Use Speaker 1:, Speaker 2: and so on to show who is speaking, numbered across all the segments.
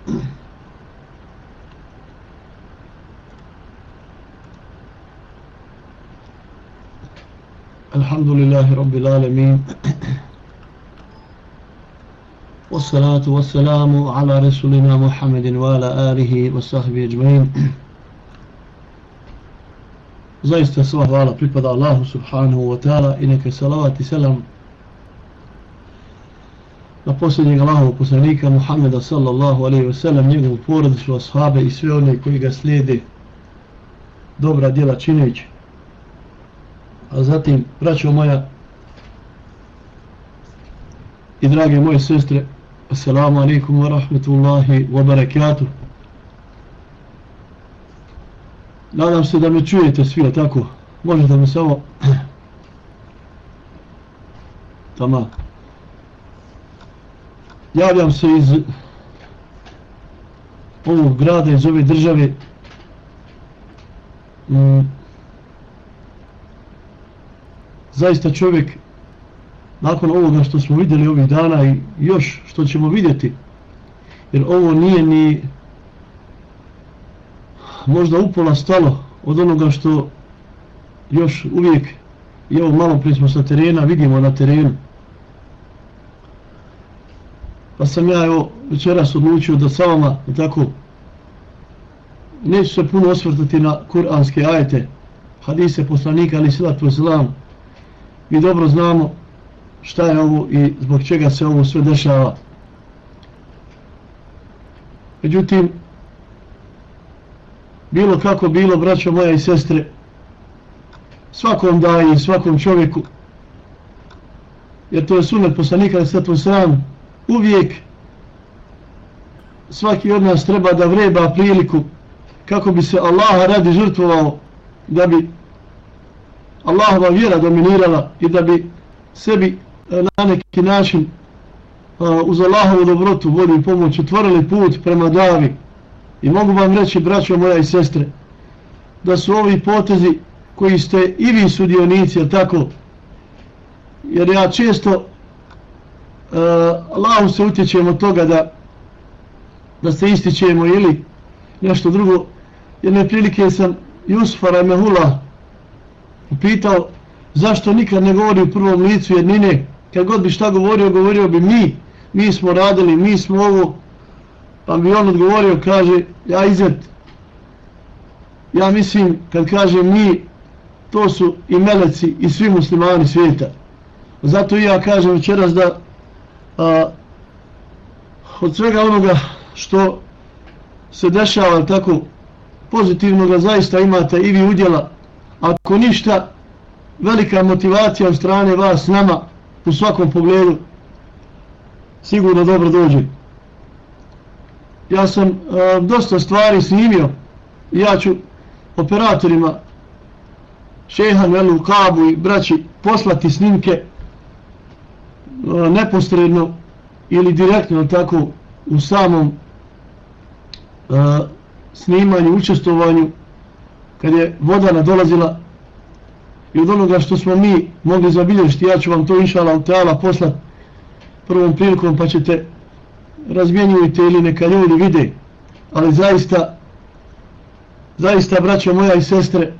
Speaker 1: الحمد لله رب العالمين. والصلاة والسلام على رسولنا محمد وعلى آله وصحبه أجمعين. Subhanahu wa ta'ala i neka salavat i selam na posljednjeg Allahovog poslanika Muhammeda sallallahu alaihi ve sellem, njegovu porodicu, ashabe i sve one koji ga slijede dobra djela čineći. A zatim, braćo moja i drage moje sestre, assalamu alaikum wa rahmetullahi wa barakatuh. Nadam se da me čujete svi, tako? Možete mi samo... Tamam. Javljam se iz ovog grada, iz ove države. Mm. Zaista čovjek nakon ovoga što smo vidjeli ovih dana i još što ćemo vidjeti jer ovo nije ni možda upola stalo od onoga što još uvijek i ovo malo prije smo sa terena vidimo na terenu pa sam ja evo večeras odlučio da sa vama i tako? Neću se puno osvrtati na kuranske ajete hadise poslanika ali silatu islam mi dobro znamo šta je ovo i zbog čega se ovo sve dešava. Međutim bilo kako bilo, braćo moja i sestre, svakom daji, svakom čovjeku, jer to je sunet poslanika na svetu sram, uvijek svaki od nas treba da vreba priliku kako bi se Allaha radi žrtvovao, da bi Allahova vjera dominirala i da bi sebi e, na neki način e, uz Allahovu dobrotu, volju i pomoć otvorili put prema davi, I mogu vam reći, braćo moja i sestre, da su ovi potezi koji ste i vi sudionici, jer tako? Jer ja često uh, se utječemo od toga da da se ističemo ili nešto drugo. Jedne prilike sam Jusufa Ramehula upitao zašto nikad ne govori u prvom licu jednine. Kad god bi šta govorio, govorio bi mi. Mi smo radili, mi smo ovo, Pa bi on odgovorio, kaže, ja izet, ja mislim, kad kaže mi, to su i meleci i svi muslimani svijeta. Zato ja kažem večeras da a, od svega onoga što se dešava tako pozitivno da zaista imate i vi udjela, ako ništa, velika motivacija od strane vas nama u svakom pogledu sigurno dobro dođe. Ja sam uh, dosta stvari snimio ja ću operatorima Šehan Velu Kabu i braći poslati snimke neposredno ili direktno tako u samom uh, snimanju, učestvovanju kad je voda nadolazila i od onoga što smo mi mogli zabilježiti, ja ću vam to inšala u teala poslat prvom prilikom pa ćete razmjenjujte ili neka ljudi vide, ali zaista, zaista, braćo moja i sestre,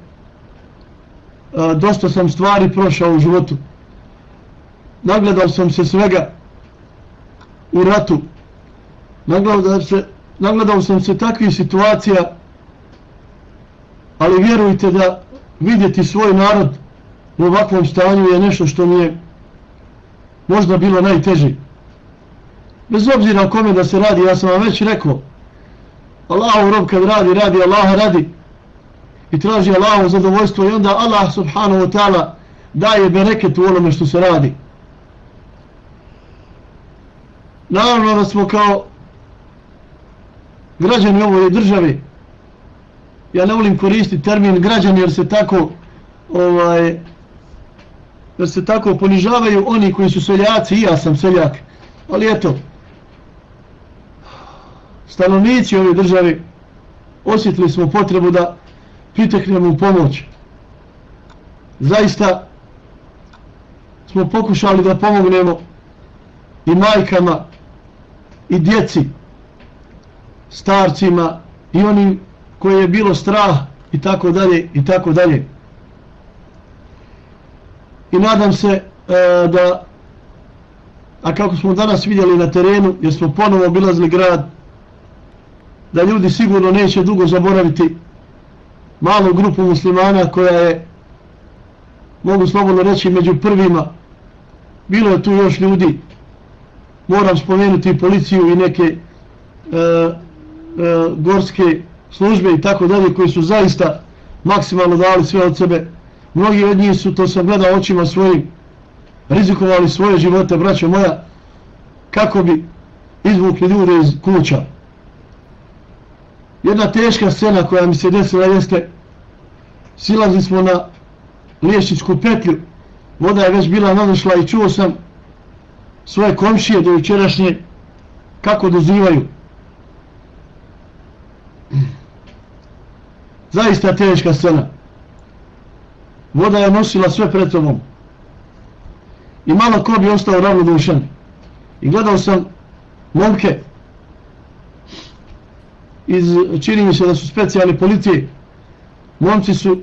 Speaker 1: dosta sam stvari prošao u životu. Nagledao sam se svega u ratu. Nagledao, se, nagledao sam se takvih situacija, ali vjerujte da vidjeti svoj narod u ovakvom stanju je nešto što mi je možda bilo najteži. bez obzira kome da se radi, ja sam vam već rekao, Allahu rob kad radi, radi Allah radi i traži Allahu zadovoljstvo i onda Allah subhanahu wa ta'ala daje bereket u onome što se radi. Naravno da smo kao građani ovoj državi, ja ne volim koristiti termin građani jer se tako ovaj, jer se tako ponižavaju oni koji su seljaci i ja sam seljak, ali eto, stanovnici ove države osjetili smo potrebu da priteknemo u pomoć. Zaista smo pokušali da pomognemo i majkama i djeci starcima i onim koje je bilo strah i tako dalje i tako dalje. I nadam se e, da a kako smo danas vidjeli na terenu jer smo ponovo obilazili grad da ljudi sigurno neće dugo zaboraviti malu grupu muslimana koja je mogu slobodno reći među prvima bilo je tu još ljudi moram spomenuti policiju i neke e, e, gorske službe i tako dalje koji su zaista maksimalno dali sve od sebe. Mnogi od njih su to sam gledao očima svojim rizikovali svoje živote braćo moja kako bi izvukli ljude iz kuća. Jedna teška scena koja mi se desila jeste silazili smo na liješičku petlju. Voda je već bila nadošla i čuo sam svoje komšije do jučerašnje kako dozivaju. Zaista teška scena. Voda je nosila sve pred tobom i malo ko bi ostao ravnodušan. I gledao sam momke iz, čini mi se da su specijalne policije. Momci su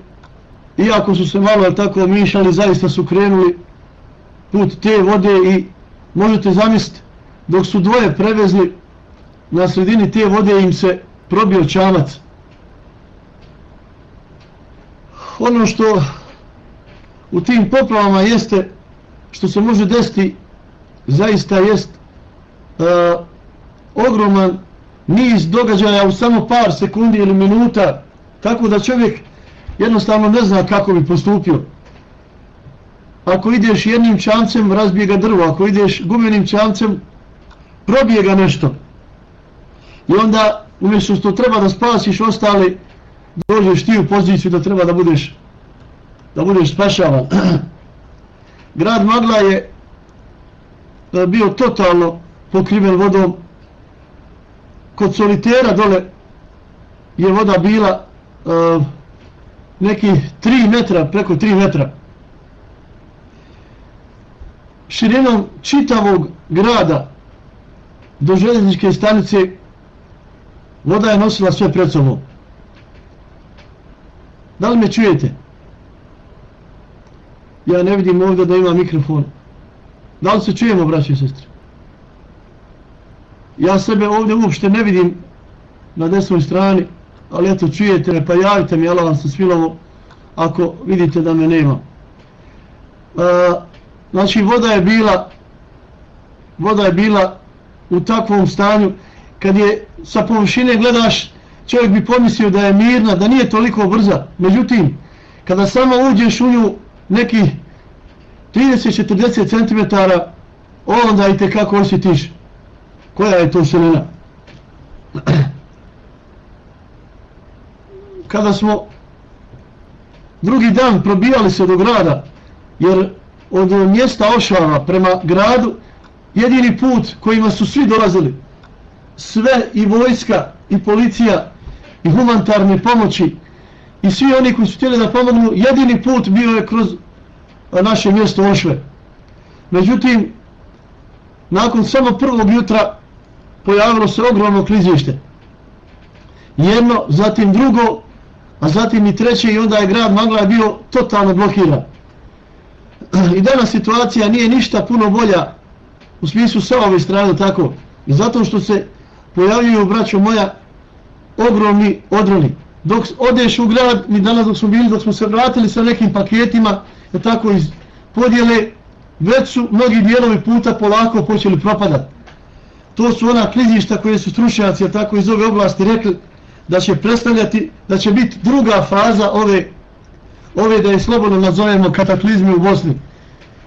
Speaker 1: iako su se malo tako mišali zaista su krenuli put te vode i možete zamisliti dok su dvoje prevezli na sredini te vode im se probio čamac. Ono što u tim poplavama jeste što se može desiti zaista jest uh, ogroman niz događaja u samo par sekundi ili minuta tako da čovjek jednostavno ne zna kako bi postupio ako ideš jednim čamcem razbije ga drvo. Ako ideš gumenim čamcem probije ga nešto. I onda umjesto što treba da spasiš ostali dođeš ti u poziciju da treba da budeš da budeš spašavan. Grad Magla je e, bio totalno pokriven vodom. Kod solitera dole je voda bila e, uh, neki 3 metra, preko 3 metra. Širinom čitavog grada do željezničke stanice voda je nosila sve pred sobom. Da li me čujete? Ja ne vidim ovdje da ima mikrofon. Da li se čujemo, braći i sestri? Ja sebe ovdje uopšte ne vidim na desnoj strani, ali eto čujete me, pa javite mi, Allah vam se smilovo, ako vidite da me nema. E, znači, voda je bila voda je bila u takvom stanju, kad je sa površine gledaš, čovjek bi pomislio da je mirna, da nije toliko brza. Međutim, kada samo uđeš u nju neki 30-40 cm, onda i tekako osjetiš koja je to širina. Kada smo drugi dan probijali se do grada, jer od mjesta Ošava prema gradu, jedini put kojima su svi dolazili, sve i vojska i policija i humanitarne pomoći i svi oni koji su htjeli da pomognu, jedini put bio je kroz naše mjesto Ošve. Međutim, nakon samo prvog jutra pojavilo se ogromno klizište. Jedno, zatim drugo, a zatim i treće i onda je grad Magla bio totalno blokiran. I danas situacija nije ništa puno bolja u smislu sa ove strane tako. I zato što se pojavljuju, braćo moja, ogromni odroni. Dok odeš u grad, mi danas dok smo bili, dok smo se vratili sa nekim paketima, je tako iz podjele, već su mnogi dijelovi puta polako počeli propadati. To su ona klizišta koje su stručnjaci, tako iz ove oblasti rekli, da će predstavljati, da će biti druga faza ove, ove da je slobodno nazovemo kataklizmi u Bosni.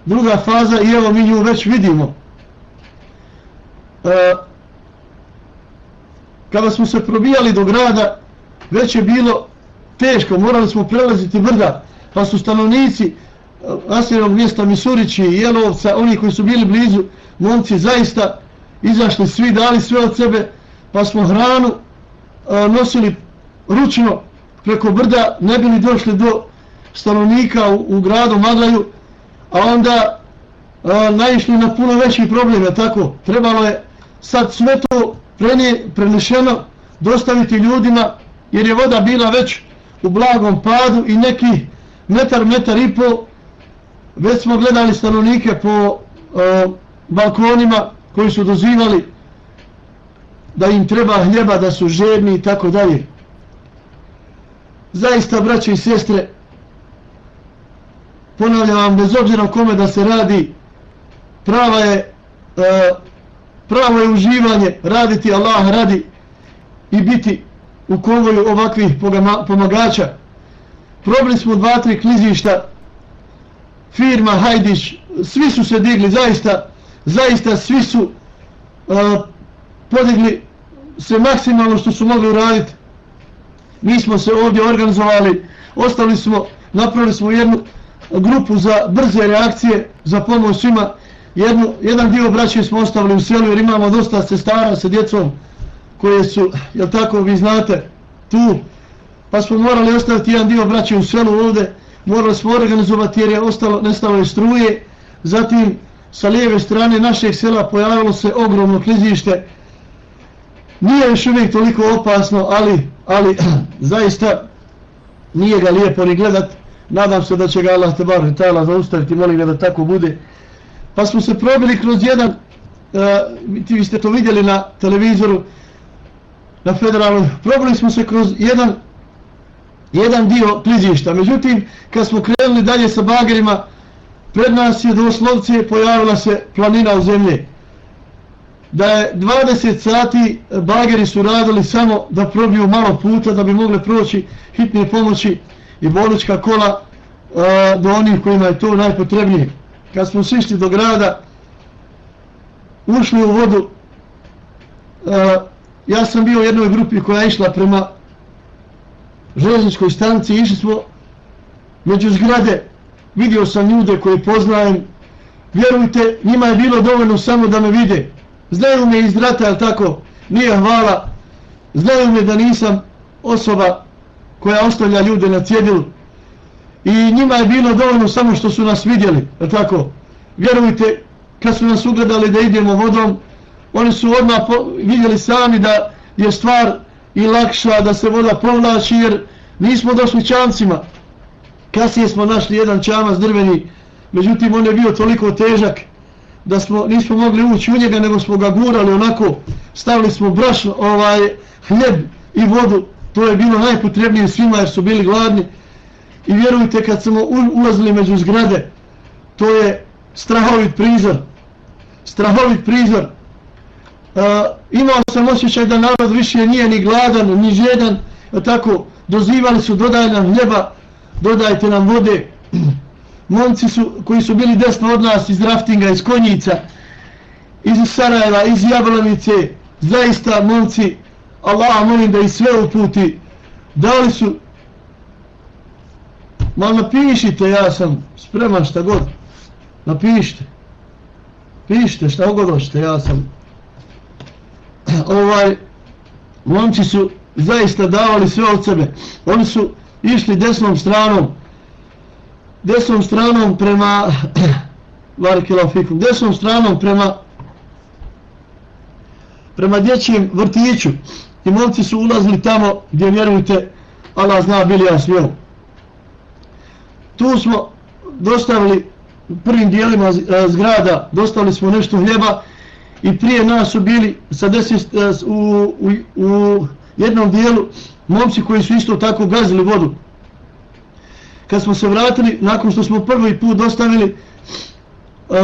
Speaker 1: Druga faza i evo mi nju već vidimo. E, kada smo se probijali do grada, već je bilo teško, morali smo prelaziti brda, pa su stanovnici e, nasljednog mjesta Misurići i Jelovca, oni koji su bili blizu, momci zaista izašli svi, dali sve od sebe, pa smo hranu e, nosili ručno preko brda, ne bili došli do stanovnika u, u gradu Maglaju, a onda a, naišli na puno veći probleme, tako, trebalo je sad sve to prenije, prenešeno dostaviti ljudima jer je voda bila već u blagom padu i neki metar, metar i po već smo gledali stanovnike po a, balkonima koji su dozivali da im treba hljeba, da su žedni i tako dalje. Zaista, braće i sestre, ponavljam vam, bez obzira kome da se radi, prava je, e, pravo je uživanje, raditi Allah radi i biti u konvoju ovakvih pomagača. Probili smo dva, tri klizišta, firma, Hajdić, svi su se digli, zaista, zaista svi su e, podigli se maksimalno što su mogli uraditi. Mi smo se ovdje organizovali, ostali smo, napravili smo jednu grupu za brze reakcije, za pomoć svima. Jednu, jedan dio braće smo ostavili u selu jer imamo dosta sestara sa djecom koje su, jel tako, vi znate, tu. Pa smo morali ostaviti jedan dio braće u selu ovdje, morali smo organizovati jer je ostalo, nestalo je struje. Zatim, sa lijeve strane našeg sela pojavilo se ogromno klizište. Nije još uvijek toliko opasno, ali, ali zaista nije ga lijepo ni gledat. Nadam se da će ga Allah te bar i tajla zaustaviti, molim ga da tako bude. Pa smo se probili kroz jedan, uh, ti vi ste to vidjeli na televizoru, na federalnom, probili smo se kroz jedan jedan dio klizišta. Međutim, kad smo krenuli dalje sa bagerima, pred nas je doslovce pojavila se planina u zemlje. Da je 20 sati bageri su radili samo da probiju malo puta da bi mogle proći hitne pomoći i bolnička kola a, do onih kojima je to najpotrebnije. Kad smo sišli do grada, ušli u vodu, a, ja sam bio u jednoj grupi koja je išla prema železničkoj stanici, išli smo među zgrade, vidio sam ljude koje poznajem, vjerujte, njima je bilo dovoljno samo da me vide. Znaju me iz rata, ali tako, nije hvala, znaju me da nisam osoba koja ostavlja ljude na cjedilu. I njima je bilo dovoljno samo što su nas vidjeli, je tako, vjerujte, kad su nas ugledali da idemo vodom, oni su odmah vidjeli sami da je stvar i lakša da se voda povlači jer nismo došli čamcima. Kasnije smo našli jedan čamac drveni, međutim on je bio toliko težak da smo nismo mogli ući u njega nego smo ga gurali onako, stavili smo brašno, ovaj, hljeb i vodu, to je bilo najpotrebnije svima jer su bili gladni. I vjerujte kad smo ulazili među zgrade, to je strahovit prizor, strahovit prizor, E, imao sam osjećaj da narod više nije ni gladan, ni žedan, e, tako, dozivali su, dodaj nam hljeba, dodajte nam vode. Momci su, koji su bili desno od nas iz raftinga, iz konjica, iz Sarajeva, iz Jablanice, zaista momci, Allah molim da ih sve uputi, dali su, ma napišite, ja sam spreman šta god, napišite, pišite šta god hoćete, ja sam ovaj momci su zaista davali sve od sebe. Oni su išli desnom stranom. Desnom stranom prema Varikilafikum, desnom stranom prema prema dječjem vrtiću i momci su ulazili tamo gdje vjerujte Allah zna bili ja smijel tu smo dostavili prvim dijelima e, zgrada dostavili smo nešto hljeba i prije nas su bili sa deset, e, u, u, u jednom dijelu momci koji su isto tako gazili vodu. Kad smo se vratili, nakon što smo prvi put dostavili, e,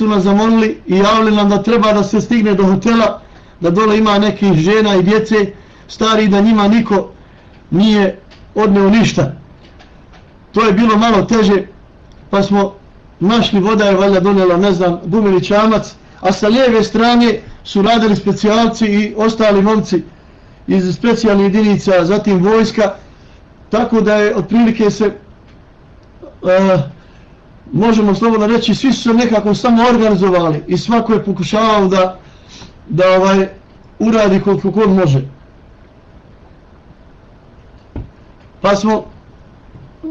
Speaker 1: nas zamolili i javili nam da treba da se stigne do hotela, da dole ima nekih žena i djece, stari da njima niko nije odneo ništa. To je bilo malo teže, pa smo našli voda je valjda donela, ne znam, gumili čamac, a sa lijeve strane su radili specijalci i ostali momci iz specijalnih jedinica, zatim vojska, tako da je otprilike se, e, možemo slobodno reći, svi su se nekako samo organizovali i svako je pokušavao da, da ovaj uradi koliko god može. Pa smo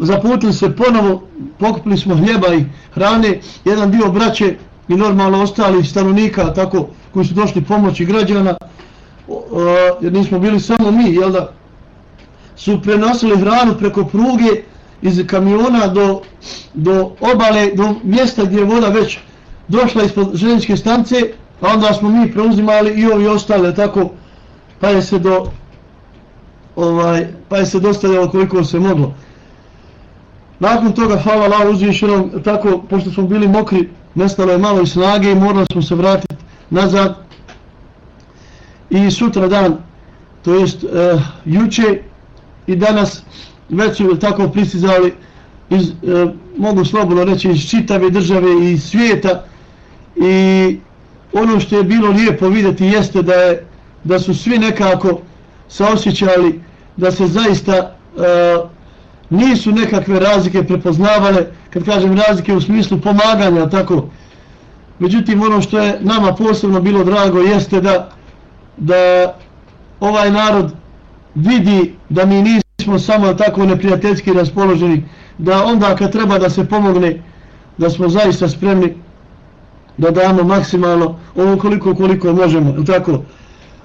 Speaker 1: zaputili se ponovo, pokupili smo hljeba i hrane, jedan dio braće i normalno ostali stanovnika tako koji su došli pomoći građana jer nismo bili samo mi, jel da, su prenosili hranu preko pruge iz kamiona do, do obale, do mjesta gdje je voda već došla ispod željeničke stance, Pa onda smo mi preuzimali i ovi ostale, tako, pa je se do, ovaj, pa je se dostavljalo koliko se moglo. Nakon toga, hvala Allah uzvišenom, tako, pošto smo bili mokri, nestalo je malo i snage i morali smo se vratiti nazad. I sutra dan, to jest e, juče i danas, već su tako pristizali iz, e, mogu slobodno reći, iz čitave države i svijeta. I ono što je bilo lijepo vidjeti jeste da je da su svi nekako saosjećali da se zaista e, nisu nekakve razlike prepoznavale, kad kažem razlike u smislu pomaganja, tako. Međutim, ono što je nama posebno bilo drago jeste da, da ovaj narod vidi da mi nismo samo tako neprijateljski raspoloženi, da onda kad treba da se pomogne, da smo zaista spremni da damo maksimalno ovo koliko koliko možemo, tako.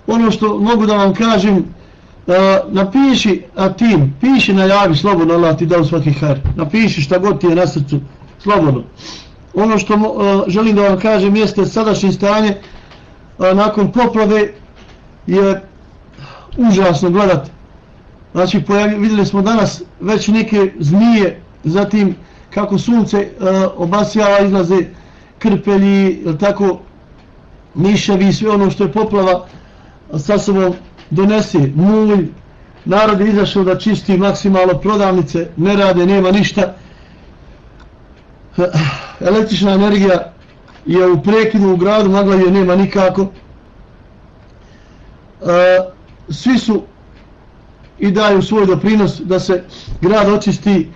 Speaker 1: Ono što mogu da vam kažem, a, napiši a tim, piši na javi slobodno, Allah ti dao svaki har, napiši šta god ti je na srcu, slobodno. Ono što a, želim da vam kažem jeste sadašnje stanje a, nakon poplave je užasno gledati. Znači, pojavi, vidjeli smo danas već neke zmije, zatim kako sunce uh, obasjava, izlaze krpelji, tako, miševi i sve ono što je poplava sa sobom donese mulj, narod je izašao da čisti maksimalno prodavnice, ne rade, nema ništa. Električna energija je u prekidu u gradu, magla je nema nikako. E, svi su i daju svoj doprinos da se grad očisti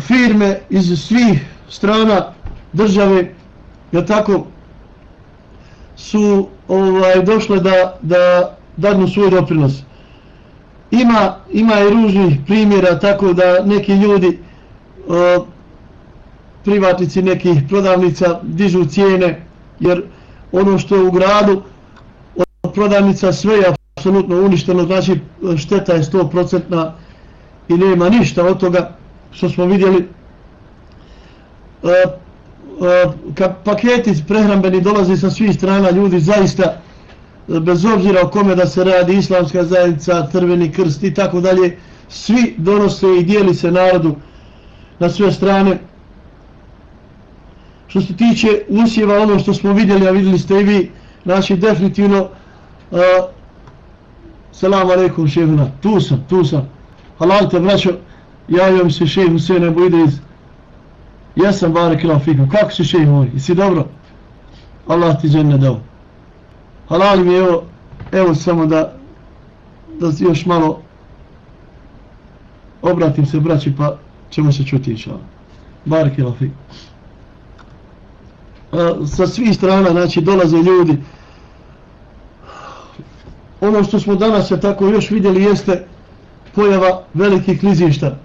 Speaker 1: firme iz svih strana države, je tako, su ovaj došle da da dadnu svoj doprinos. Ima ima i ružnih primjera tako da neki ljudi o, privatnici nekih prodavnica dižu cijene jer ono što je u gradu od prodavnica sve je apsolutno uništeno, znači šteta je 100% i nema ništa od toga što smo vidjeli. E, E, paketi prehrambeni dolazi sa svih strana ljudi zaista e, bez obzira o kome da se radi islamska zajednica, crveni krst i tako dalje svi donose i dijeli se narodu na sve strane. Što se tiče usjeva ono što smo vidjeli a vidjeli ste i vi naši definitivno e, uh, selam aleikum šehuna. Tu sam, tu sam. Halal te braćo javio mi se šeh Husein Ebu Idris. Jesam barek ila fikum. Kako si še moj? Jesi dobro? Allah ti žene dao. Halal mi evo, evo samo da da još malo obratim se braći pa ćemo se čuti inša. Barek ila fikum. Sa svih strana znači dolaze ljudi ono što smo danas se tako još vidjeli jeste pojava velikih klizišta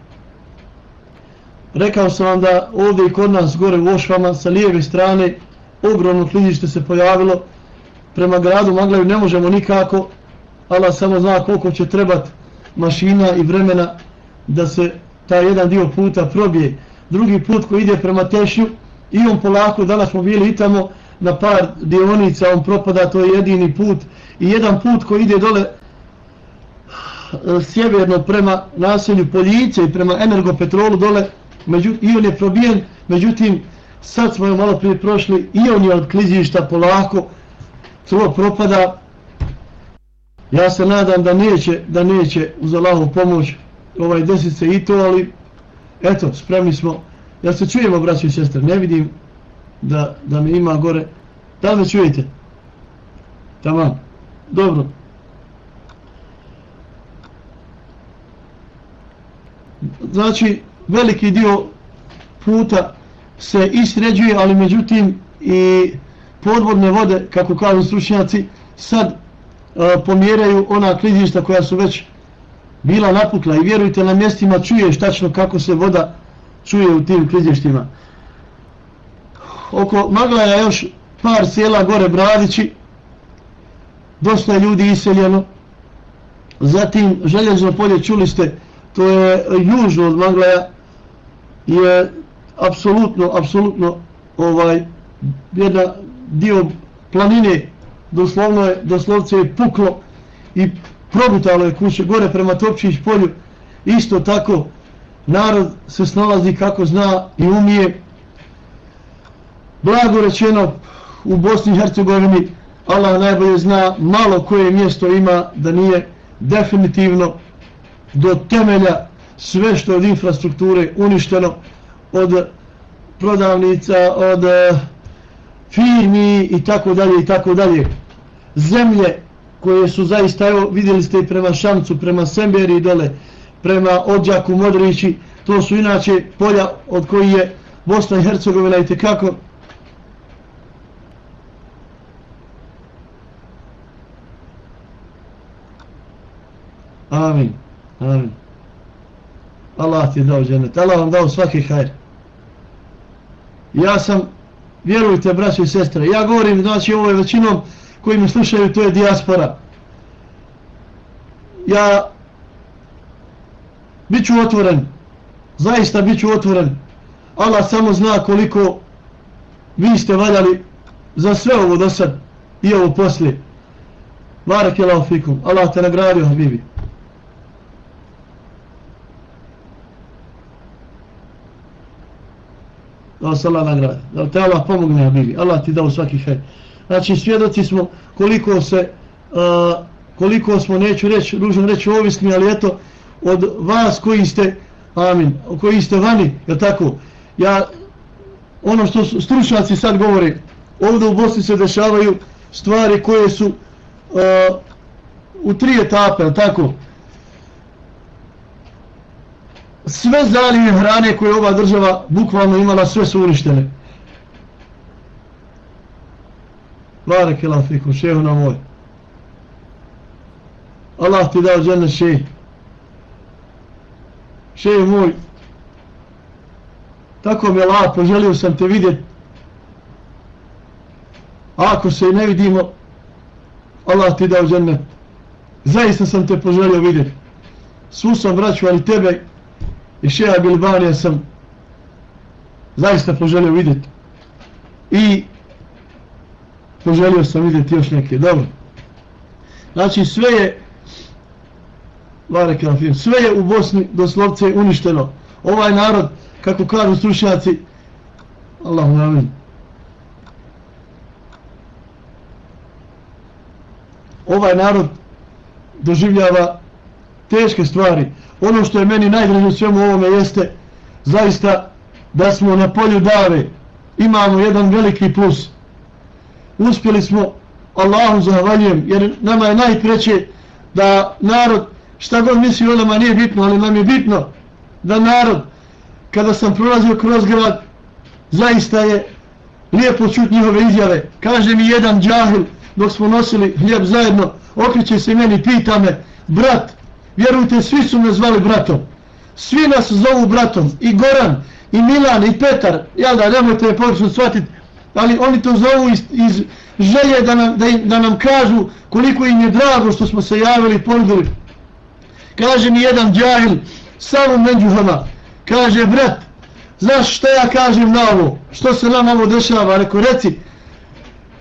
Speaker 1: Rekao sam vam da ovdje i kod nas gore u Ošvama sa lijeve strane ogromno klizište se pojavilo. Prema gradu Maglaju ne možemo nikako. Allah samo zna koliko će trebati mašina i vremena da se taj jedan dio puta probije. Drugi put koji ide prema Tešju i on polako, danas smo bili i tamo na par dionica, on propada to je jedini put. I jedan put koji ide dole eh, sjeverno prema naselju Poljice i prema Energopetrolu dole međutim, i on je probijen, međutim, sad smo malo prije prošli, i on je od klizišta polako, to propada, ja se nadam da neće, da neće uz Allahu pomoć ovaj desit se i to, ali eto, spremni smo, ja se čujemo, braći i sestre, ne vidim da, da me ima gore, da me čujete? Tamam, dobro. Znači, veliki dio puta se isređuje, ali međutim i podvodne vode, kako kažu stručnjaci, sad e, pomjeraju ona klizišta koja su već bila napukla i vjerujte na mjestima čuješ tačno kako se voda čuje u tim klizištima. Oko Maglaja još par sjela gore Bradići, dosta ljudi iseljeno. Zatim željezno polje, čuli ste, to je južno od Maglaja, je apsolutno, apsolutno ovaj, jedna dio planine, doslovno je, doslovce je puklo i probutalo je kuće gore prema Topčić polju. Isto tako, narod se snalazi kako zna i umije. Blago rečeno, u Bosni i Hercegovini, Allah najbolje zna malo koje mjesto ima da nije definitivno do temelja sve što od infrastrukture uništeno od prodavnica, od eh, firmi i tako dalje i tako dalje. Zemlje koje su zaista, evo vidjeli ste i prema Šamcu, prema Semberi dole, prema Odžaku, Modrići, to su inače polja od koji je Bosna i Hercegovina i tekako Amin. Amin. Allah ti je dao džennet. Allah vam dao svaki hajr. Ja sam, vjerujte, braćo i sestre, ja govorim, znači ovo je većinom koji me slušaju, to je dijaspora. Ja bit ću otvoren, zaista bit ću otvoren. Allah samo zna koliko vi ste valjali za sve ovo do sad i ovo poslije. Barak je laufikum. Allah te nagradio, Habibi. Da vas Allah nagradi, da te Allah pomogne Habibi, Allah ti dao svaki hajr. Znači svjedoci smo koliko se, uh, koliko smo, neću reći, ružno reći ovisni, ali eto, od vas koji ste, amin, koji ste vani, je tako, ja, ono što stručnjaci sad govore, ovdje u Bosni se dešavaju stvari koje su uh, u tri etape, je tako, sve zalije hrane koje ova država bukvalno imala, sve su uništene. Barek ilan fikum, šehu na moj. Allah ti dao džene šehu. Šehu moj, tako mi je lapo, želio sam te vidjeti. Ako se ne vidimo, Allah ti dao džene. Zaista sam te poželio vidjeti. Svu sam vraću, ali tebe i šeha Bilbanija sam zaista poželio vidjeti i poželio sam vidjeti još neke. Dobro. Znači sve je sve je u Bosni doslovce uništeno. Ovaj narod kako kažu stručnjaci Allahu amin. Ovaj narod doživljava teške stvari ono što je meni najdraže u svemu ovome jeste zaista da smo na polju dave. Imamo jedan veliki plus. Uspjeli smo Allahu zahvaljujem jer nama je najpreće da narod šta god misli o nama nije bitno ali nam je bitno da narod kada sam prolazio kroz grad zaista je lijepo čut njihove izjave. Kaže mi jedan džahil dok smo nosili hljeb zajedno okriće se meni pita me brat vjerujte, svi su me zvali bratom. Svi nas zovu bratom. I Goran, i Milan, i Petar. Jel da, nemojte me pogrešno shvatiti. Ali oni to zovu iz, iz želje da nam, da, da nam kažu koliko im je drago što smo se javili i ponudili. Kaže mi jedan džahil, samo međuhama. Kaže, brat, znaš što ja kažem na ovo? Što se nam ovo dešava? Reko, reci.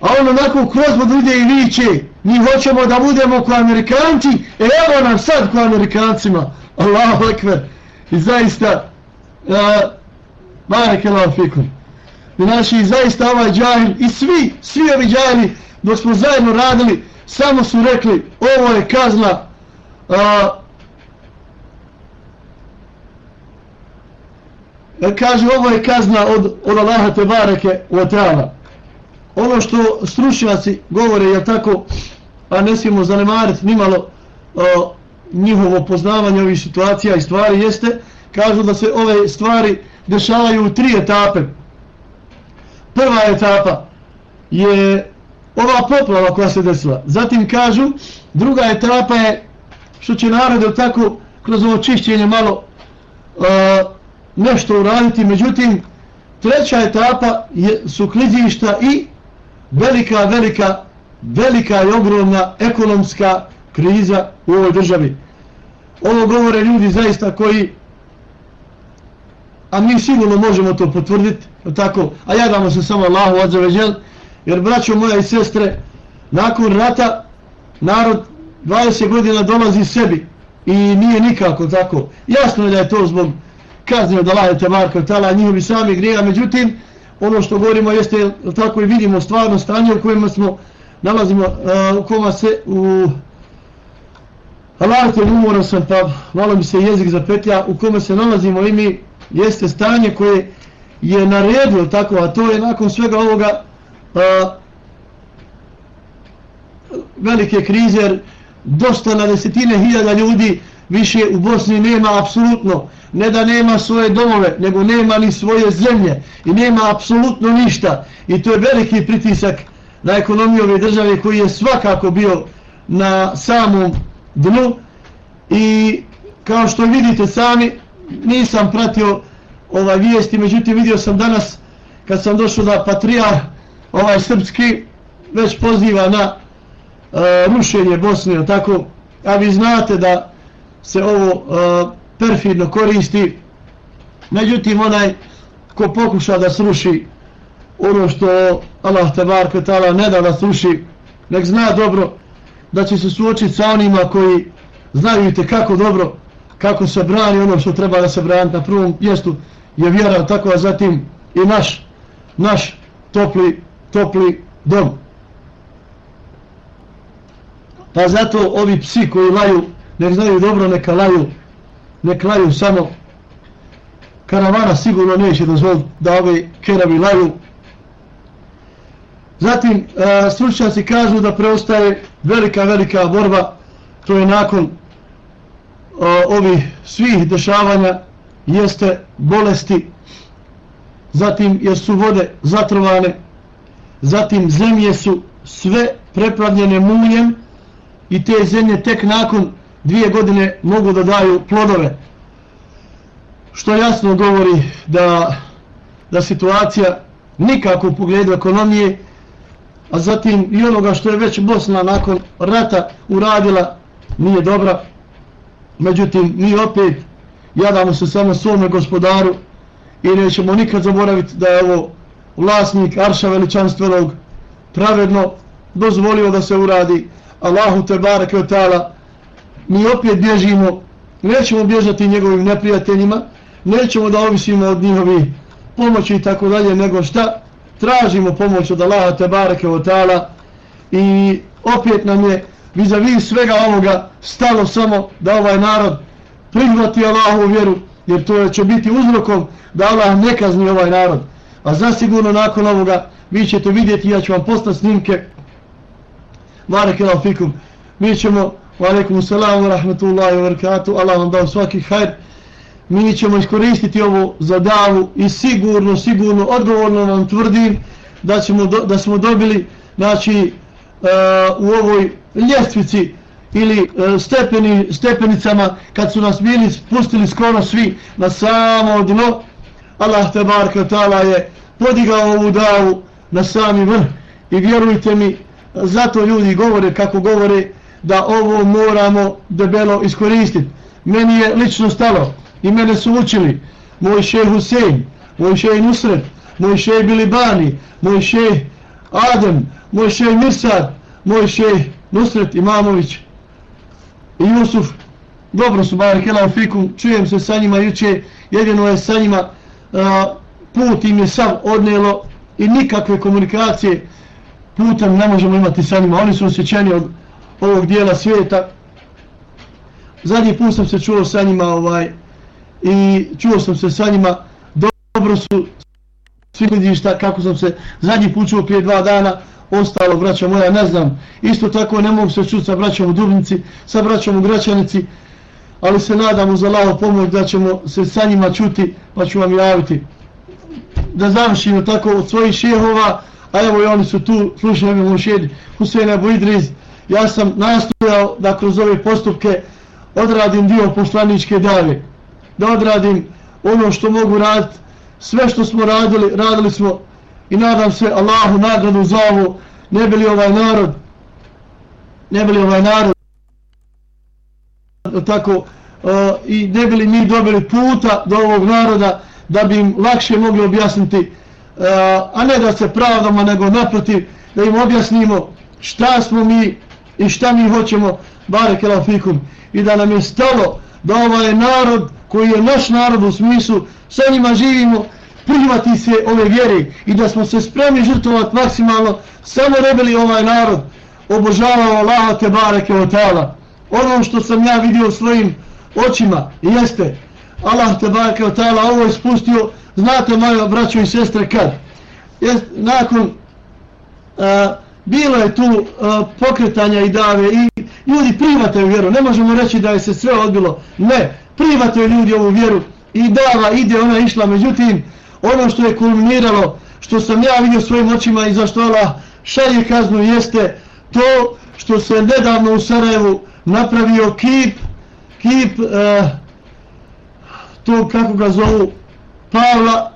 Speaker 1: A on onako kroz bod ide i viće, mi hoćemo da budemo ko Amerikanci, e, evo nam sad ko Amerikancima. Allahu ekber. I zaista, uh, barek Allah fikum. I naši, zaista ovaj džahil, i svi, svi ovi džahili, dok smo zajedno radili, samo su rekli, ovo je kazna, uh, kaže, ovo je kazna od, od Allaha te bareke u oteala ono što stručnjaci govore je tako a ne smijemo zanemariti nimalo o, njihovo poznavanje ovih situacija i stvari jeste kažu da se ove stvari dešavaju u tri etape. Prva etapa je ova poplava koja se desila. Zatim kažu druga etapa je što će narod tako kroz ovo čišćenje malo o, nešto uraditi. Međutim treća etapa je, su klizišta i velika, velika velika i ogromna ekonomska kriza u ovoj državi. Ovo govore ljudi zaista koji a mi sigurno možemo to potvrditi, tako, a ja damo se samo Allahu odzaveđel, jer braćo moja i sestre, nakon rata narod 20 godina dolazi sebi i nije nikako tako. Jasno je da je to zbog kazne od Allahe Temarka, tala njihovi sami grija, međutim, ono što govorimo jeste, tako i vidimo stvarno stanje u kojem smo nalazimo, uh, u kojima se u Alate umoran sam, pa malo mi se jezik zapetlja, u kome se nalazimo i mi jeste stanje koje je naredilo tako, a to je nakon svega ovoga uh, velike krize, jer dosta na desetine hiljada ljudi više u Bosni nema apsolutno, ne da nema svoje domove, nego nema ni svoje zemlje i nema apsolutno ništa. I to je veliki pritisak na ekonomiju ove države koji je svakako bio na samom dnu i kao što vidite sami nisam pratio ovaj vijesti, međutim vidio sam danas kad sam došao da patrijar ovaj srpski već poziva na uh, rušenje Bosne, tako, a vi znate da se ovo uh, perfidno koristi, međutim onaj ko pokuša da sruši ono što Allah te barke tala ne da da sruši, nek zna dobro da će se suočiti sa onima koji znaju te kako dobro, kako se brani ono što treba da se brani na prvom mjestu je vjera, tako a zatim i naš, naš topli, topli dom. Pa zato ovi psi koji laju, nek znaju dobro, neka laju, nek laju samo. Karavana sigurno neće dozvoliti da ove keravi laju. Zatim, e, stručnjaci kažu da preostaje velika, velika borba, to je nakon e, ovih svih dešavanja, jeste bolesti, zatim jer su vode zatrovane, zatim zemlje su sve preplavljene muljem, i te zemlje tek nakon dvije godine mogu da daju plodove. Što jasno govori da, da situacija nikako u pogledu ekonomije, a zatim i onoga što je već Bosna nakon rata uradila nije dobra. Međutim, mi opet jadamo se samo svome gospodaru i nećemo nikad zaboraviti da je ovo vlasnik Arša veličanstvenog pravedno dozvolio da se uradi Allahu te barake od tala, mi opet bježimo, nećemo bježati njegovim neprijateljima, nećemo da ovisimo od njihovih pomoći i tako dalje, nego šta? Tražimo pomoć od Allaha te Otala i opet nam je vizavi svega ovoga stalo samo da ovaj narod prihvati Allahu vjeru, jer to će biti uzrokom da Allah ne kazni ovaj narod. A zasigurno nakon ovoga vi ćete vidjeti, ja ću vam postati snimke Marek ila fikum. Mi ćemo, wa salam salamu, rahmatullahi wa barakatuh, Allah vam dao svaki hajr. Mi ćemo iskoristiti ovo za davu i sigurno, sigurno, odgovorno vam tvrdim da, ćemo do, da smo dobili, znači, uh, u ovoj ljestvici ili uh, stepeni, stepenicama, kad su nas bili spustili skoro svi na samo dno, Allah te barka ta'ala je podigao ovu davu na sami vrh. I vjerujte mi, zato ljudi govore kako govore da ovo moramo debelo iskoristiti. Meni je lično stalo i mene su učili moj šej Husein, moj šej Nusret, moj šej Bilibani, moj šej Adem, moj šej Mirsad, moj šej Nusret Imamović i Jusuf. Dobro su, bar kela fikum, čujem se sa njima juče, jedino je sa njima a, put im je sam odnelo i nikakve komunikacije putem ne možemo imati sa njima. Oni su osjećeni od ovog dijela svijeta. Zadnji put sam se čuo sa njima ovaj, i čuo sam se sa njima. Dobro su svi vidi šta, kako sam se zadnji put čuo prije dva dana. Ostalo, braća moja, ne znam. Isto tako ne mogu se čuti sa braćom u Dubnici, sa braćom u Gračanici. Ali se nadam za Allaho pomoć da ćemo se sa njima čuti, pa ću vam javiti. Da završimo tako od svojih šehova, a evo i oni su tu, slušaj mi mušed Husein Abu Idriz, ja sam nastojao da kroz ove postupke odradim dio poslaničke dave, da odradim ono što mogu raditi, sve što smo radili, radili smo i nadam se Allahu nagradu za ovo, ne bili ovaj narod ne bi li ovaj narod tako uh, i ne bi li mi dobili puta do ovog naroda da bi im lakše mogli objasniti uh, a ne da se pravdamo nego naprotiv da im objasnimo šta smo mi i šta mi hoćemo? Barek fikum. I da nam je stalo da ovaj narod koji je naš narod u smislu sa njima živimo prihvati se ove vjere i da smo se spremni žrtovati maksimalno samo ne bili ovaj narod obožavao Allaha te bareke o ta'ala. Ono što sam ja vidio svojim očima jeste Allah te bareke o ta'ala ovo je spustio znate moje braćo i sestre kad? Jest, nakon uh, bilo je tu uh, pokretanja i dave i ljudi privataju vjeru. Ne možemo reći da je se sve odbilo. Ne, privataju ljudi ovu vjeru. I dava ide, ona išla. Međutim ono što je kulminiralo što sam ja vidio svojim očima i zašto Allah šalje kaznu jeste to što se nedavno u Sarajevu napravio kip kip uh, to kako ga zovu Pavla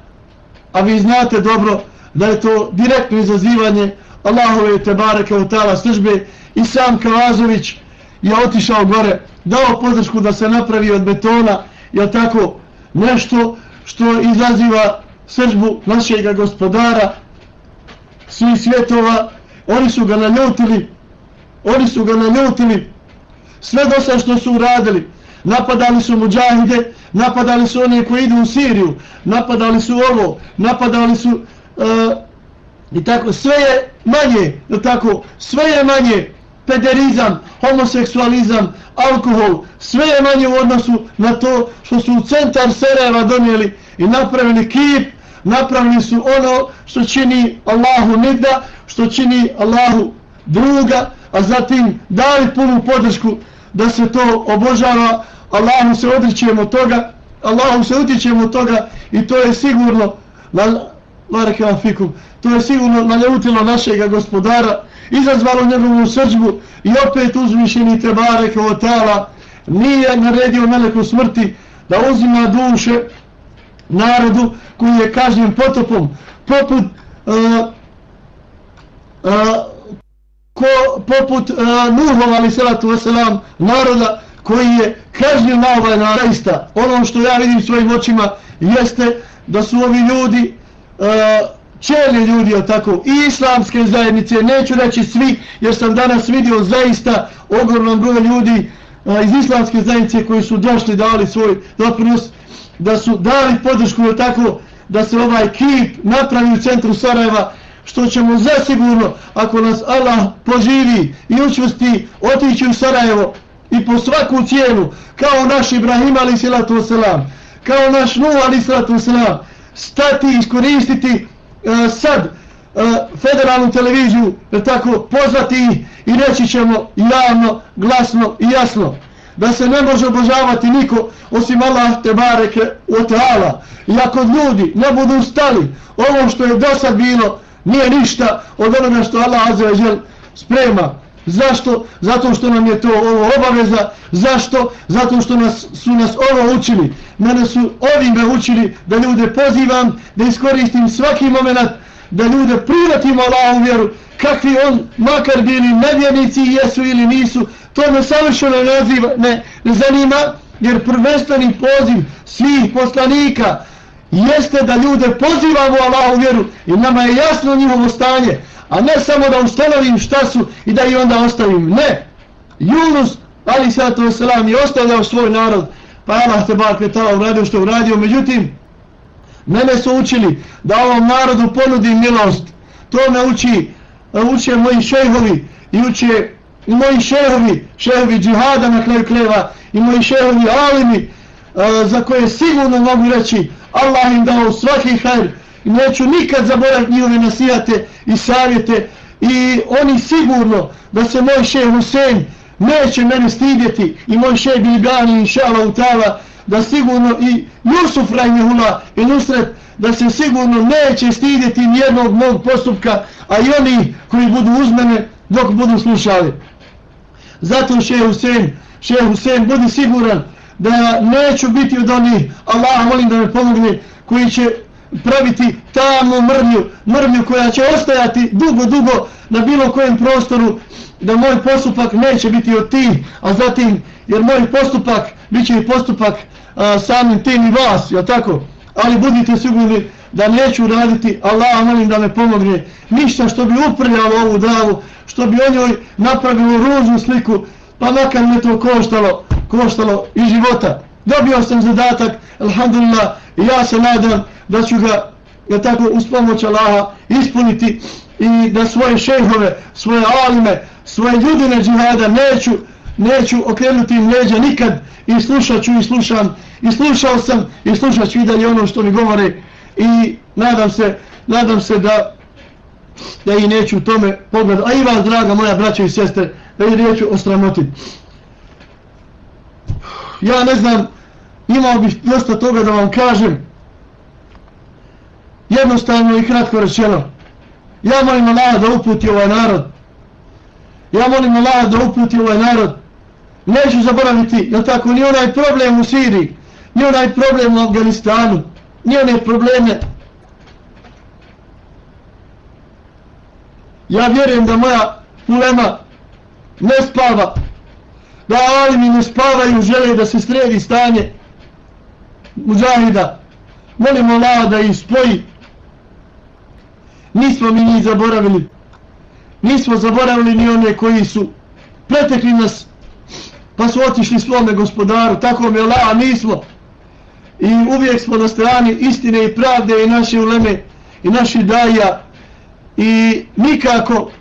Speaker 1: a vi znate dobro da je to direktno izazivanje Allahove te bareke u tala službe i sam Kavazović je otišao gore dao podršku da se napravi od betona je tako nešto što izaziva sržbu našeg gospodara svih svjetova. Oni su ga naljutili oni su ga naljutili. Sve do sad što su uradili napadali su muđahide napadali su one koji idu u Siriju napadali su ovo napadali su uh, i tako sve je manje tako? Sve je manje. Pederizam, homoseksualizam, alkohol, sve je manje u odnosu na to što su u centar Sarajeva donijeli i napravili kip, napravili su ono što čini Allahu nigda, što čini Allahu druga, a zatim dali punu podršku da se to obožava, Allahu se odričujemo toga, Allahu se utječemo toga i to je sigurno na, to je sigurno naljutilo našeg gospodara, izazvalo njegovu srđbu i opet uzvišeni te Baraka otala nije naredio meleku smrti da uzima duše narodu koji je kažnjen potopom poput uh, uh, ko, poput e, uh, Nuhov ali salatu wasalam naroda koji je kažnjen na ovaj narista ono što ja vidim svojim očima jeste da su ovi ljudi E, uh, čeli ljudi od tako? I islamske zajednice, neću reći svi, jer sam danas vidio zaista ogromnom broju ljudi a, iz islamske zajednice koji su došli, dali svoj doprinos, da su dali podršku od tako? Da se ovaj kip napravi u centru Sarajeva, što ćemo zasigurno, ako nas Allah poživi i učvrsti, otići u Sarajevo i po svaku cijenu, kao naš Ibrahim ali salatu selam, kao naš Nuh ali salatu selam, stati, iskoristiti E, sad e, federalnu televiziju tako pozvati i reći ćemo javno, glasno i jasno da se ne može obožavati niko osim Allah te bareke o teala i ako ljudi ne budu stali ovo što je do sad bilo nije ništa od onoga što Allah azzavajal sprema zašto? zato što nam je to ovo obaveza zašto? zato što nas, su nas ovo učili mene su ovime učili da ljude pozivam da iskoristim svaki moment da ljude privatimo Allahom vjeru kakvi on makar bili nevjernici jesu ili nisu to me savršeno naziva, ne, ne zanima jer prvenstveni poziv svih poslanika jeste da ljude pozivamo Allahom vjeru i nama je jasno njihovo stanje a ne samo da ustanovim šta su i da i onda ostavim. Ne. Junus, ali sato selam, je ostavljao svoj narod. Pa Allah te bar kretala uradio što uradio. Međutim mene su učili da ovom narodu ponudim milost. To me uči uče moji šehovi i uče i moji šehovi šehovi džihada na kraju kleva i moji šehovi alimi eh, za koje sigurno mogu reći Allah im dao svaki hajr i neću nikad zaboraviti njihove nasijate i savjete. I oni sigurno da se moj šeh Husein neće mene stidjeti i moj šeh Bilgani i Šala Utala da sigurno i Jusuf Rajmihula i Nusret da se sigurno neće stidjeti nijednog mog postupka a i oni koji budu uz mene dok budu slušali. Zato šeh Husein šeh Husein budi siguran da neću biti od onih Allah molim da me pomogne koji će praviti tamnu mrnju, mrnju koja će ostajati dugo, dugo na bilo kojem prostoru, da moj postupak neće biti od tih, a zatim, jer moj postupak bit će i postupak a, samim tim i vas, je tako? Ali budite sigurni da neću raditi, Allah molim da me pomogne, ništa što bi uprljalo ovu dravu, što bi o njoj napravilo ružnu sliku, pa makar me to koštalo, koštalo i života. Dobio sam zadatak, alhamdulillah, i ja se nadam da ću ga, ja tako, uz pomoć Allaha ispuniti i da svoje šehove, svoje alime, svoje ljudine džihada neću, neću okrenuti im leđa nikad i slušat ću i slušam i slušao sam i slušat ću i dalje ono što mi govore i nadam se, nadam se da da i neću u tome pogledati. A i vas, draga moja braća i sestre, da i neću osramotiti. Ja ne znam, imao bih dosta toga da vam kažem. Jednostavno i kratko rečeno. Ja molim Allah da uputi ovaj narod. Ja molim Allah da uputi ovaj narod. Neću zaboraviti, jel tako, ni onaj problem u Siriji, ni onaj problem u Afganistanu, ni one probleme. Ja vjerujem da moja ulema ne spava, da alimi ne spavaju, žele da se sredi stanje muđahida. Molimo Allah da ih spoji. Nismo mi njih zaboravili. Nismo zaboravili ni one koji su pretekli nas pa su otišli svome gospodaru. Tako mi Allah, nismo. I uvijek smo na strani istine i pravde i naše uleme i naši daja. I nikako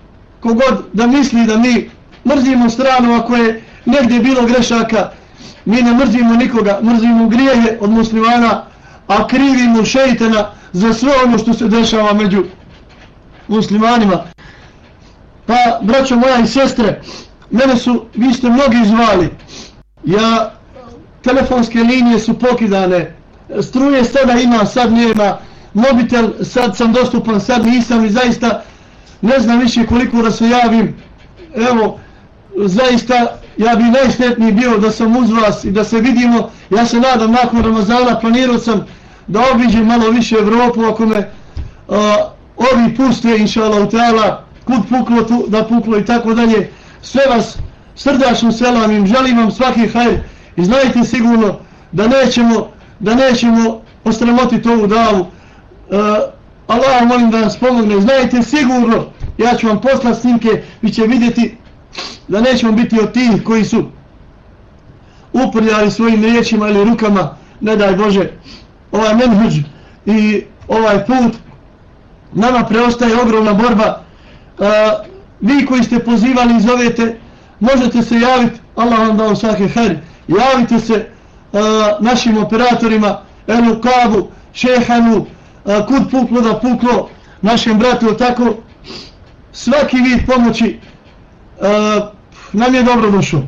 Speaker 1: kogod da misli da mi mrzimo stranu ako je negdje bilo grešaka, mi ne mrzimo nikoga, mrzimo grijehe od muslimana, a krivimo šeitana za sve ono što se dešava među muslimanima. Pa, braćo moja i sestre, mene su, vi ste mnogi zvali, ja, telefonske linije su pokidane, struje sada ima, sad nema, mobitel, sad sam dostupan, sad nisam i zaista ne znam više koliko da se javim, evo, zaista ja bi najsretniji bio da sam uz vas i da se vidimo, ja se nadam nakon Ramazana, planirao sam da obiđem malo više Evropu ako me uh, ovi puste, inša Allah, kud puklo tu, da puklo i tako dalje. Sve vas srdačno selamim, želim vam svaki hajr i znajte sigurno da nećemo, da nećemo ostramotiti ovu davu. Uh, Allah molim da nas pomogne, znajte sigurno, ja ću vam poslati snimke, vi će vidjeti da nećemo biti od tih koji su uprljali svojim riječima ili rukama, ne daj Bože, ovaj menhuđ i ovaj put, nama preostaje ogromna borba. Uh, vi koji ste pozivali i zovete, možete se javiti, Allah vam dao svake her, javite se uh, našim operatorima, Enu Kabu, Šehanu, uh, kud puklo da puklo, našem bratu, tako, svaki vid pomoći E, nam je dobro došao.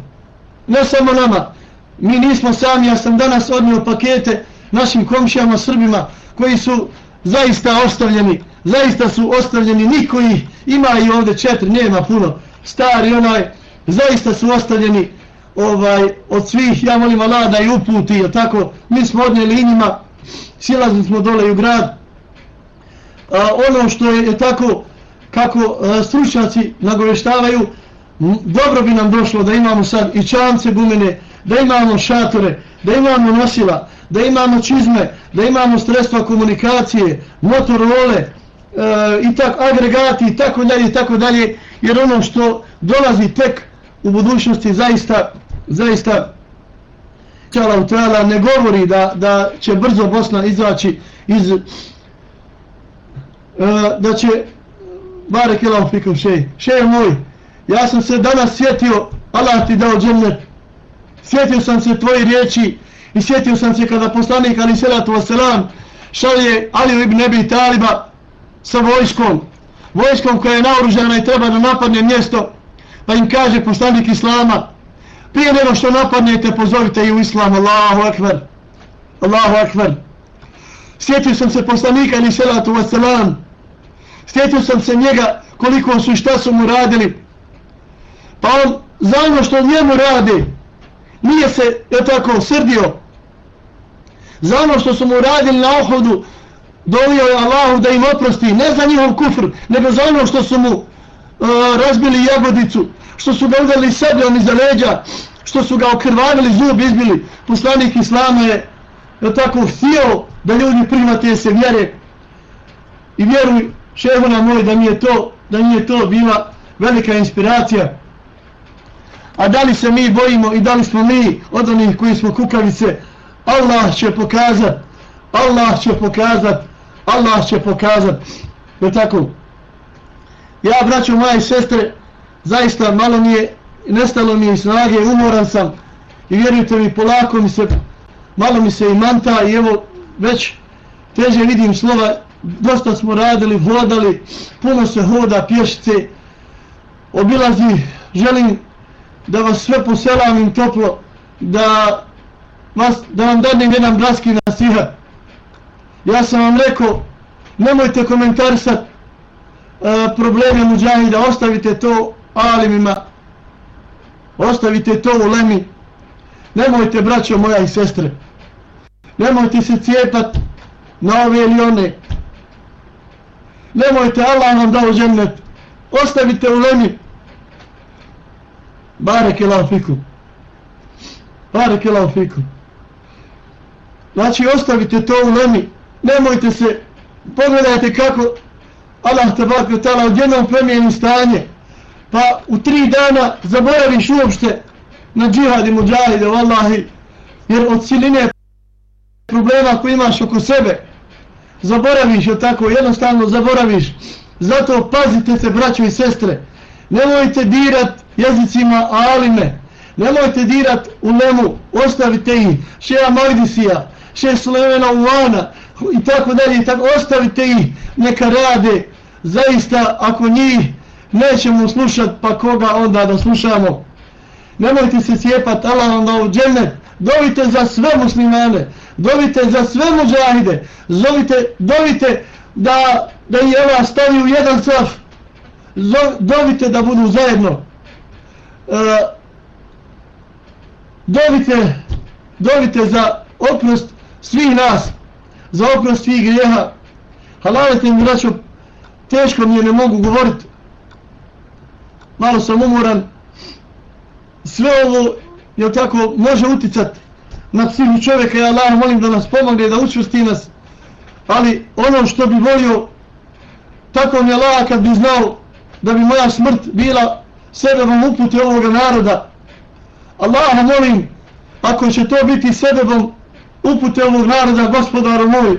Speaker 1: Ne samo nama, mi nismo sami, ja sam danas odnio pakete našim komšijama Srbima koji su zaista ostavljeni, zaista su ostavljeni, niko ih ima i ovde četiri, nema puno, stari onaj, zaista su ostavljeni ovaj, od svih, ja molim Allah da i uputi, je tako, mi smo odnijeli njima, silazili smo dole u grad, a, ono što je, je tako, kako a, stručnjaci nagoveštavaju, dobro bi nam došlo da imamo sad i čance gumene, da imamo šatore, da imamo nosila, da imamo čizme, da imamo sredstva komunikacije, motorole, e, i tak, agregati i tako dalje i tako dalje, jer ono što dolazi tek u budućnosti zaista, zaista Čala Utrala ne govori da, da će brzo Bosna izaći iz e, da će Barek Elam Fikov šej, šej moj, Ja sam se danas sjetio, Allah ti dao džennet. Sjetio sam se tvoje riječi i sjetio sam se kada poslanik Ali Selatu Vaselam šalje Ali ibn Ebi Taliba sa vojskom. Vojskom koja je naoružana i treba da napadne mjesto pa im kaže poslanik Islama prije nego što napadnete pozovite i u Islam Allahu Akbar. Allahu Akbar. Sjetio sam se poslanika Ali Selatu Vaselam Sjetio sam se njega koliko su i šta su mu radili pa on za ono što njemu radi. Nije se je tako srdio. Za ono što su mu radili na ohodu dolio je Allahu da im oprosti, ne za njihov kufr, nego za ono što su mu uh, razbili jagodicu, što su ga udali sabljom iza leđa, što su ga okrvavili, zub izbili. Poslanik Islama je je tako htio da ljudi primate se vjere. I vjeruj šehuna moj da mi je to da mi je to bila velika inspiracija a da li se mi bojimo i da li smo mi od onih koji smo kukavice? Allah će pokazat. Allah će pokazat. Allah će pokazat. Je tako? Ja braćo moje sestre zaista malo mi je nestalo mi je snage umoran sam i vjerujte mi polako mi se malo mi se i manta i evo već teže vidim slova dosta smo radili, vodali puno se hoda, pješice obilazi želim da vas sve poselamim toplo da, vas, da vam dadnem jedan bratski nasihat. Ja sam vam rekao nemojte komentarisat uh, probleme muđahida ostavite to alimima ostavite to u lemi. Nemojte braćo moja i sestre nemojte se cijepat na ove ili one. Nemojte Allah vam dao džennet ostavite u lemi barek je laufiku barek je znači ostavite to u lemi nemojte se pogledajte kako Allah te bak je tala odjednom promijeni stanje. Pa u tri dana zaboraviš uopšte na džihad i muđahide vallahi jer od siline problema koji imaš oko sebe zaboraviš je tako? Jednostavno zaboraviš. Zato pazite se braćo i sestre nemojte dirat jezicima alime. Nemojte dirat u lemu ostavite ih. Šeja Magdisija šeja Sulemena Uvana i tako dalje i tako ostavite ih neka rade. Zaista ako njih nećemo slušat pa koga onda da slušamo? Nemojte se cijepat Allah vam dao džennet. Dovite za sve muslimane dovite za sve muđahide zovite, dovite da, da i ova stavi u jedan saf. Dovite da budu zajedno. E, dovite dovite za oprost svih nas za oprost svih grijeha. Halalite mi braćo, teško mi je ne mogu govoriti malo sam umoran. Sve ovo je tako može uticati na psihu čovjeka. Ja Allah molim da nas pomogne da učvrsti nas. Ali ono što bi volio tako mi Allah kad bi znao da bi moja smrt bila sebebom uputi ovoga naroda. Allaha molim ako će to biti sebebom upute ovog naroda gospodaru moj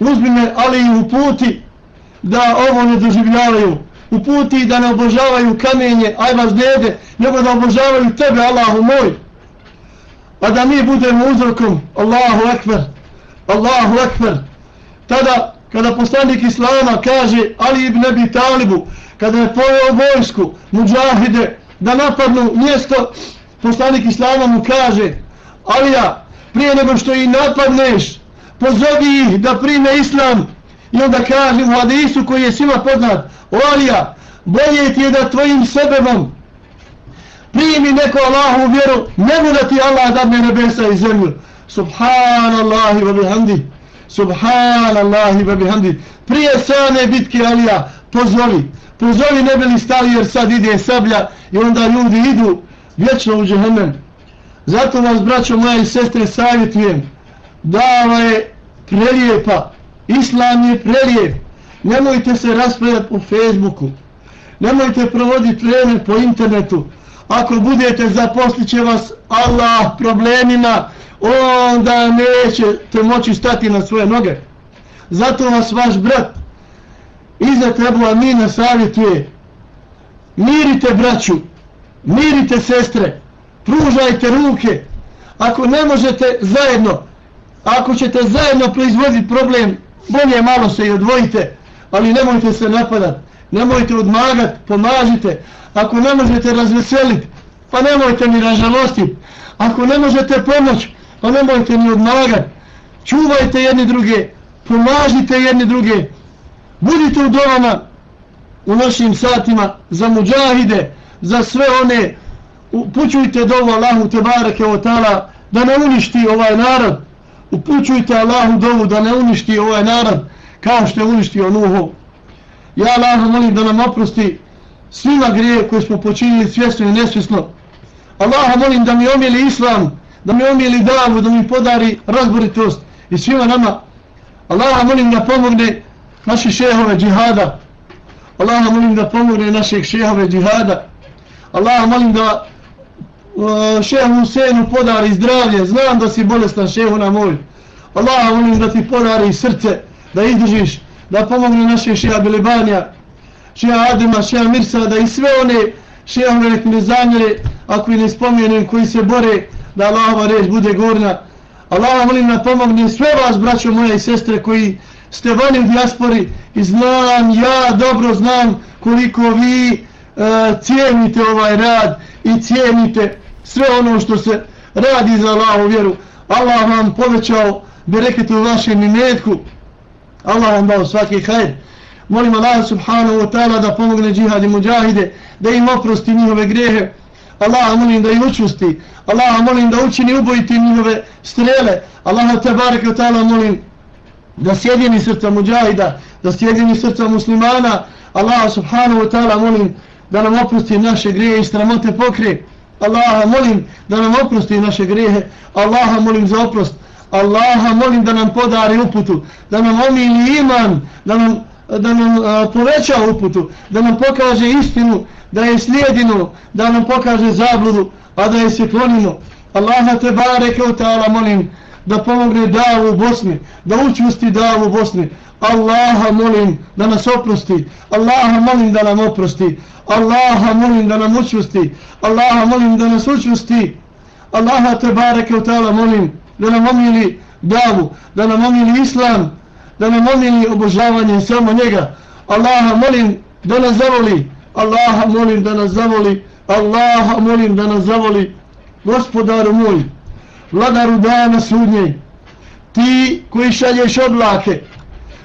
Speaker 1: uzmi me ali i uputi da ovo ne doživljavaju. Uputi da ne obožavaju kamenje aj vas dede nego da obožavaju tebe Allahu moj. A da mi budemo uzrokom Allahu Ekber Allahu Ekber. Tada kada poslanik Islama kaže Ali ibn Abi Talibu kada je pojao vojsku muđahide da napadnu mjesto poslanik Islama mu kaže Alija prije nego što i napadneš pozovi ih da prime Islam i onda kaže u hadisu koji je svima poznat Alija bolje ti je da tvojim sebebom primi neko Allahu vjeru, nego da ti Allah dadne nebesa i zemlju. Subhanallahi wa bihamdi. Subhanallahi wa bihamdi. Prije same bitke Alija, pozvoli. Pozovi ne bili stali jer sad ide sablja i onda ljudi idu vječno u džehennem. Zato vas, braćo moja i sestre, savjetujem da je prelijepa. Islam je prelijep. Nemojte se raspredati po Facebooku. Nemojte provoditi vreme po internetu ako budete zaposliće vas Allah problemima, onda nećete moći stati na svoje noge. Zato vas vaš brat iza Tebu Amina savjetuje mirite braću, mirite sestre, pružajte ruke. Ako ne možete zajedno, ako ćete zajedno proizvoditi problem, bolje malo se i odvojite, ali nemojte se napadat, nemojte odmagat, pomažite, ako ne možete razveseliti, pa nemojte ni ražalostiti. Ako ne možete pomoć, pa nemojte ni odmagat. Čuvajte jedni druge, pomažite jedni druge. Budite u dovama u našim satima za muđahide, za sve one. Upućujte dovu Allahu Tebareke o da ne uništi ovaj narod. Upućujte Allahu dovu da ne uništi ovaj narod. kao što je uništio Nuhu. Ja Allahu molim da nam oprosti svima grije koje smo počinili svjesno i nesvjesno. Allaha molim da mi omijeli Islam, da mi omijeli davu, da mi podari razboritost i svima nama. Allaha molim da pomogne naše šehove džihada. Allah molim da pomogne našeg šehove džihada. Allah molim da uh, šehu Husenu podari zdravlje. Znam da si bolestan šehu na moj. Allah molim da ti podari srce, da izdržiš, da pomogne naše šeha Bilibanija, šeha Adema, šeha Mirsa, da i sve one šehove nek ne zamjere, ako i ne spomenem, koji se bore, da Allahova reč bude gorna. Allah molim da pomogne sve vas, braćo moja i sestre, koji ste vani u dijaspori i znam, ja dobro znam koliko vi e, cijenite ovaj rad i cijenite sve ono što se radi za Allahovu vjeru. Allah vam povećao bereketu u vašem imetku. Allah vam dao svaki hajr. Molim Allah subhanahu wa ta'ala da pomogne džihad i muđahide, da im oprosti njihove grehe. Allah molim da ih učusti. Allah molim da učini ubojiti njihove strele. Allah te barek wa ta'ala molim da sjedini srca muđahida, da sjedini srca muslimana. Allah subhanahu wa ta'ala molim da nam oprosti naše grije i stramote pokrije, Allaha molim da nam oprosti naše grijehe, Allaha molim za oprost. Allaha molim da nam podari uputu, da nam omili iman, da nam, da nam a, poveća uputu, da nam pokaže istinu, da je slijedino, da nam pokaže zabludu, a da je se klonimo. Allaha te bareke u ta'ala molim da pomogne davu u Bosni, da učusti davu u Bosni. Allaha molim da nas oprosti, Allaha molim da nam oprosti, Allaha molim da nam učusti, Allaha molim da nas učusti, Allaha te bareke u ta'ala molim da nam omili davu, da nam omili islam, da nam omili obožavanje samo njega. Allaha molim da nas zavoli, Allaha molim da nas zavoli, Allaha molim da nas zavoli, gospodaru moj, vladaru dana sudnjeg, ti koji šalješ oblake,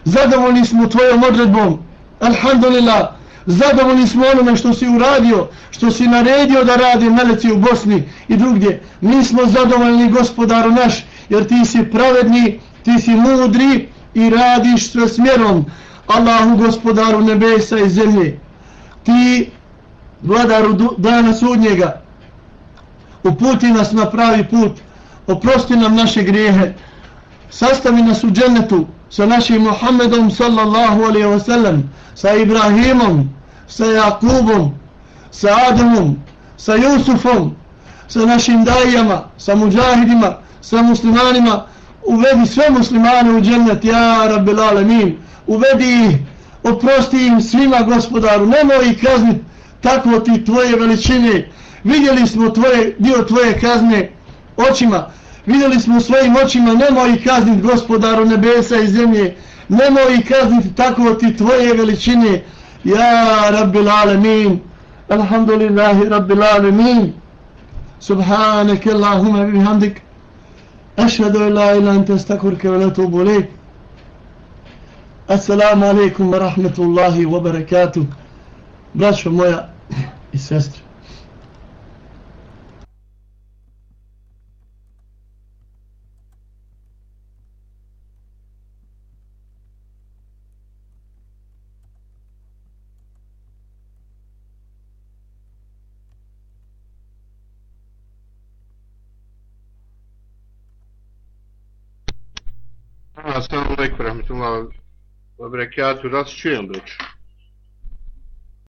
Speaker 1: zadovoljni smo tvojom odredbom, alhamdulillah, zadovoljni smo onome što si uradio, što si naredio da radi meleci u Bosni i drugdje. Mi smo zadovoljni gospodaru naš, jer ti si pravedni, ti si mudri i radiš sve smjerom. Allahu gospodaru nebesa i zemlje, ti vladaru dana sudnjega, uputi nas na pravi put, oprosti nam naše grijehe, sastavi nas u džennetu sa našim Muhammedom sallallahu alaihi wa sallam, sa Ibrahimom, sa Jakubom, sa Adamom, sa Jusufom, sa našim dajama, sa muđahidima, sa muslimanima, uvedi sve muslimane u džennet, ja rabbil alemin, uvedi ih, oprosti im svima gospodaru, nemoj ih kaznit, tako ti tvoje veličine, vidjeli smo tvoje, dio tvoje kazne očima, vidjeli smo u svojim očima, nemoj ih kaznit gospodaru nebesa i zemlje, nemoj ih kaznit tako ti tvoje veličine, ja rabbil alemin, alhamdulillahi rabbil alemin, Subhanak Allahumma bihamdik, ašhadu ila ila anta stakurke wa natubu assalamu alaikum wa rahmatullahi wa barakatuh, braćo moja i sestre.
Speaker 2: Assalamu alaikum